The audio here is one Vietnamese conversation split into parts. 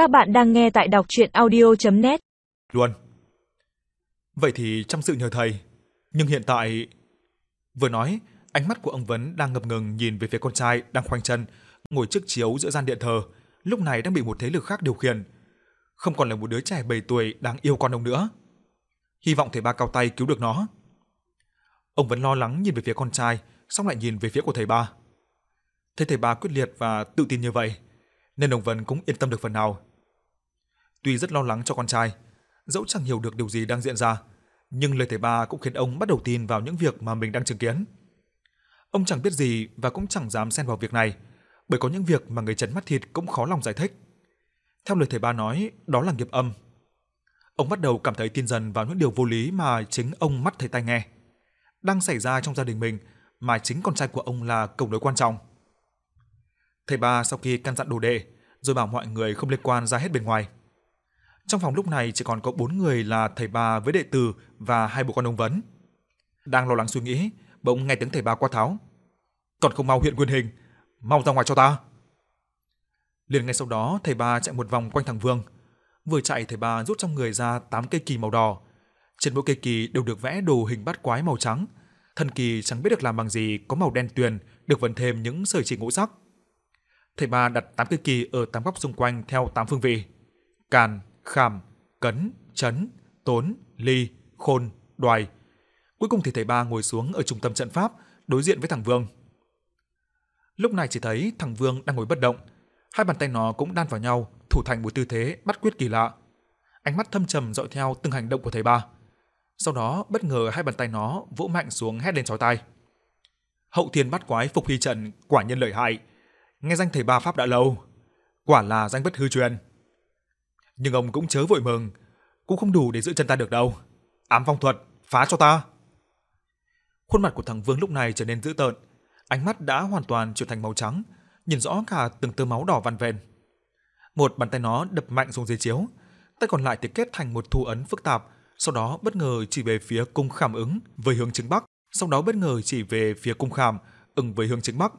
Các bạn đang nghe tại đọc chuyện audio.net Luôn. Vậy thì trong sự nhờ thầy. Nhưng hiện tại... Vừa nói, ánh mắt của ông Vấn đang ngập ngừng nhìn về phía con trai đang khoanh chân, ngồi trước chiếu giữa gian điện thờ, lúc này đang bị một thế lực khác điều khiển. Không còn là một đứa trẻ 7 tuổi đang yêu con ông nữa. Hy vọng thầy ba cao tay cứu được nó. Ông vẫn lo lắng nhìn về phía con trai, xong lại nhìn về phía của thầy ba. Thấy thầy ba quyết liệt và tự tin như vậy, nên ông Vân cũng yên tâm được phần nào. Tuy rất lo lắng cho con trai, dẫu chẳng hiểu được điều gì đang diễn ra, nhưng lời thầy ba cũng khiến ông bắt đầu tin vào những việc mà mình đang chứng kiến. Ông chẳng biết gì và cũng chẳng dám xen vào việc này, bởi có những việc mà người trần mắt thịt cũng khó lòng giải thích. Theo lời thầy ba nói, đó là nghiệp âm. Ông bắt đầu cảm thấy tin dần vào những điều vô lý mà chính ông mắt thấy tai nghe. Đang xảy ra trong gia đình mình mà chính con trai của ông là cầu nối quan trọng. Thầy ba sau khi căn dặn đồ đệ, rồi bảo mọi người không liên quan ra hết bên ngoài. Trong phòng lúc này chỉ còn có bốn người là thầy bà với đệ tử và hai bố con ông Vấn. Đang lo lắng suy nghĩ, bỗng nghe tiếng thầy bà quát tháo. Còn không mau hiện nguyên hình, mau ra ngoài cho ta. Liền ngay sau đó, thầy bà chạy một vòng quanh thằng Vương. Vừa chạy thầy bà rút trong người ra tám cây kỳ màu đỏ. Trên mỗi cây kỳ đều được vẽ đồ hình bát quái màu trắng. Thân kỳ chẳng biết được làm bằng gì, có màu đen tuyền, được vấn thêm những sợi chỉ ngũ sắc. Thầy bà đặt tám cây kỳ ở tám góc xung quanh theo tám phương vị. Càn, khảm, cấn, chấn, tốn, ly, khôn, đoài. Cuối cùng thì thầy ba ngồi xuống ở trung tâm trận pháp, đối diện với thằng Vương. Lúc này chỉ thấy thằng Vương đang ngồi bất động, hai bàn tay nó cũng đan vào nhau, thủ thành một tư thế bắt quyết kỳ lạ. Ánh mắt thâm trầm dõi theo từng hành động của thầy ba. Sau đó bất ngờ hai bàn tay nó vỗ mạnh xuống hét lên chói tai. Hậu thiên bắt quái phục hy trận quả nhân lợi hại, nghe danh thầy ba pháp đã lâu, quả là danh bất hư truyền. Nhưng ông cũng chớ vội mừng, cũng không đủ để giữ chân ta được đâu. Ám phong thuật, phá cho ta. Khuôn mặt của thằng Vương lúc này trở nên dữ tợn, ánh mắt đã hoàn toàn chuyển thành màu trắng, nhìn rõ cả từng tơ máu đỏ vằn vện. Một bàn tay nó đập mạnh xuống dưới chiếu, tay còn lại thì kết thành một thu ấn phức tạp, sau đó bất ngờ chỉ về phía cung khảm ứng với hướng chính bắc, sau đó bất ngờ chỉ về phía cung khảm ứng với hướng chính bắc,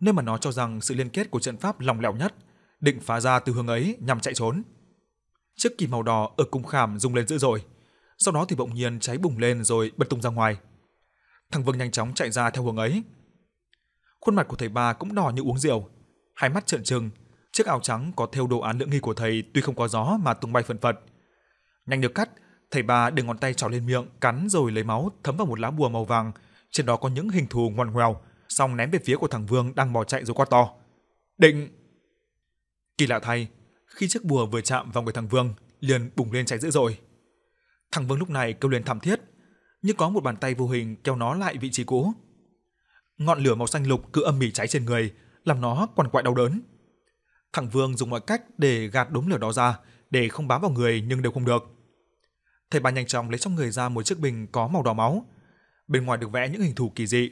nơi mà nó cho rằng sự liên kết của trận pháp lòng lẻo nhất, định phá ra từ hướng ấy nhằm chạy trốn. Chiếc kỳ màu đỏ ở cung khảm rung lên dữ dội, sau đó thì bỗng nhiên cháy bùng lên rồi bật tung ra ngoài. Thằng Vương nhanh chóng chạy ra theo hướng ấy. Khuôn mặt của thầy ba cũng đỏ như uống rượu, hai mắt trợn trừng, chiếc áo trắng có thêu đồ án lưỡng nghi của thầy tuy không có gió mà tung bay phần phật. Nhanh được cắt, thầy ba đưa ngón tay trỏ lên miệng, cắn rồi lấy máu thấm vào một lá bùa màu vàng, trên đó có những hình thù ngoằn ngoèo, xong ném về phía của thằng Vương đang bỏ chạy rồi quát to. Định! Kỳ lạ thay, khi chiếc bùa vừa chạm vào người thằng Vương, liền bùng lên cháy dữ dội. Thằng Vương lúc này kêu lên thảm thiết, như có một bàn tay vô hình kéo nó lại vị trí cũ. Ngọn lửa màu xanh lục cứ âm mỉ cháy trên người, làm nó quằn quại đau đớn. Thằng Vương dùng mọi cách để gạt đốm lửa đó ra, để không bám vào người nhưng đều không được. Thầy bà nhanh chóng lấy trong người ra một chiếc bình có màu đỏ máu. Bên ngoài được vẽ những hình thù kỳ dị.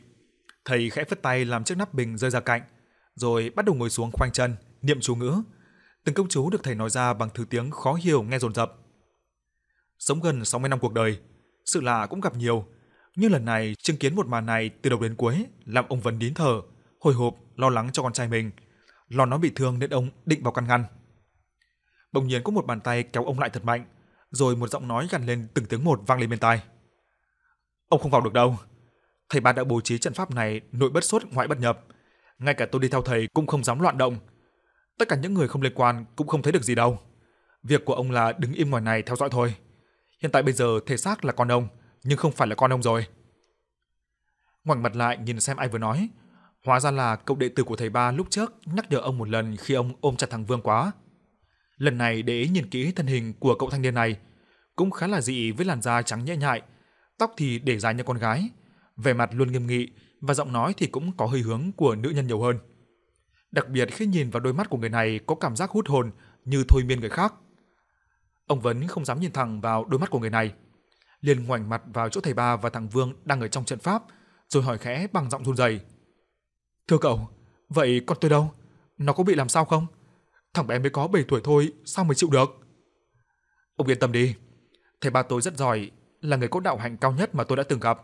Thầy khẽ phất tay làm chiếc nắp bình rơi ra cạnh, rồi bắt đầu ngồi xuống khoanh chân, niệm chú ngữ. Từng câu chú được thầy nói ra bằng thứ tiếng khó hiểu nghe dồn dập. Sống gần 60 năm cuộc đời, sự lạ cũng gặp nhiều, nhưng lần này chứng kiến một màn này từ đầu đến cuối làm ông Vân nín thở, hồi hộp, lo lắng cho con trai mình. Lo nó bị thương nên ông định vào căn ngăn. Bỗng nhiên có một bàn tay kéo ông lại thật mạnh, rồi một giọng nói gằn lên từng tiếng một vang lên bên tai. Ông không vào được đâu. Thầy ba đã bố trí trận pháp này nội bất xuất ngoại bất nhập. Ngay cả tôi đi theo thầy cũng không dám loạn động. Tất cả những người không liên quan cũng không thấy được gì đâu. Việc của ông là đứng im ngoài này theo dõi thôi. Hiện tại bây giờ thể xác là con ông, nhưng không phải là con ông rồi. Ngoảnh mặt lại nhìn xem ai vừa nói, hóa ra là cậu đệ tử của thầy ba lúc trước nhắc nhở ông một lần khi ông ôm chặt thằng Vương quá. Lần này để ý nhìn kỹ thân hình của cậu thanh niên này, cũng khá là dị với làn da trắng nhẹ nhại, tóc thì để dài như con gái, vẻ mặt luôn nghiêm nghị và giọng nói thì cũng có hơi hướng của nữ nhân nhiều hơn. Đặc biệt khi nhìn vào đôi mắt của người này có cảm giác hút hồn như thôi miên người khác. Ông vẫn không dám nhìn thẳng vào đôi mắt của người này, liền ngoảnh mặt vào chỗ thầy ba và thằng Vương đang ở trong trận pháp, rồi hỏi khẽ bằng giọng run rẩy. "Thưa cậu, vậy con tôi đâu? Nó có bị làm sao không? Thằng bé mới có 7 tuổi thôi, sao mới chịu được?" "Ông yên tâm đi, thầy ba tôi rất giỏi, là người có đạo hạnh cao nhất mà tôi đã từng gặp.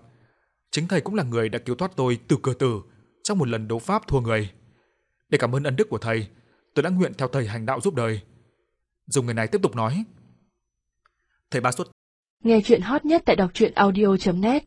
Chính thầy cũng là người đã cứu thoát tôi từ cửa tử trong một lần đấu pháp thua người. Để cảm ơn ân đức của thầy, tôi đã nguyện theo thầy hành đạo giúp đời. Dùng người này tiếp tục nói. Thầy ba xuất Nghe chuyện hot nhất tại đọc truyện audio.net